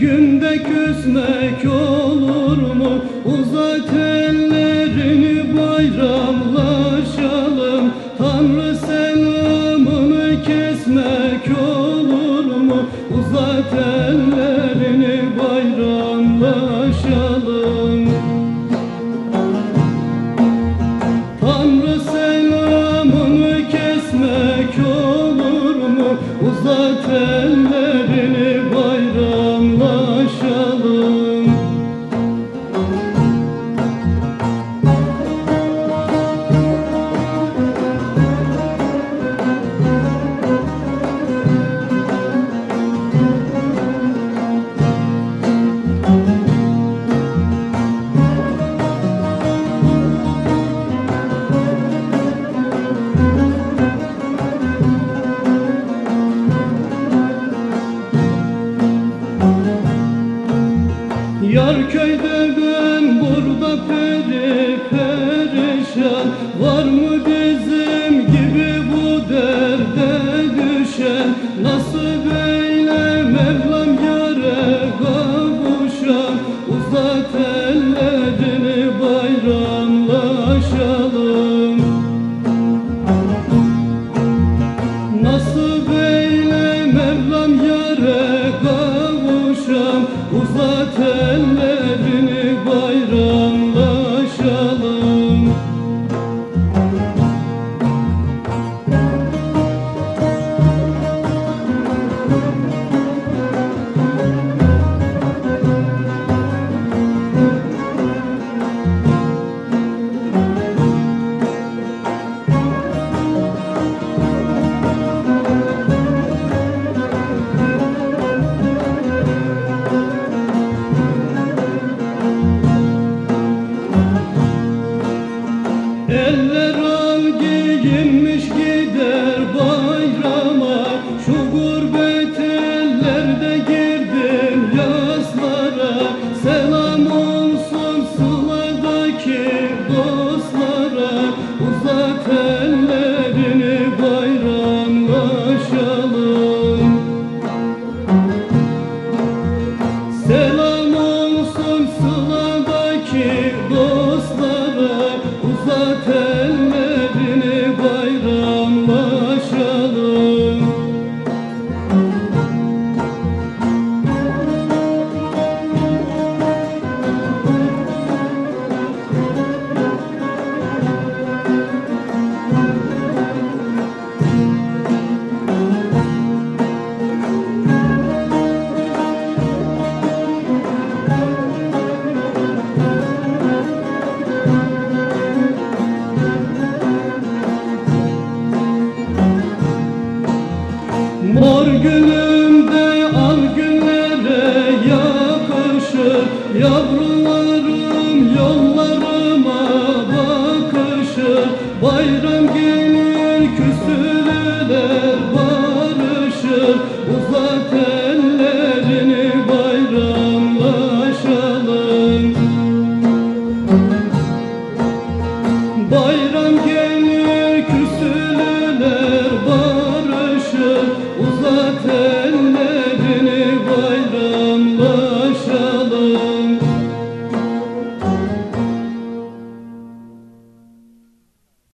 günde küsmek olur mu? Uzat ellerini bayramlaşalım Tanrı selamını kesmek olur mu? Uzat ellerini Yar köyde ben burada peri perişan. Var mı bir ellerim giyinmiş giyinmiş Ar günümde ar günlere yakışır. Yavrularım yollarıma bakışır. Bayram gelir küsürler barışır. Uzat ellerini bayramlaşalım. Bayram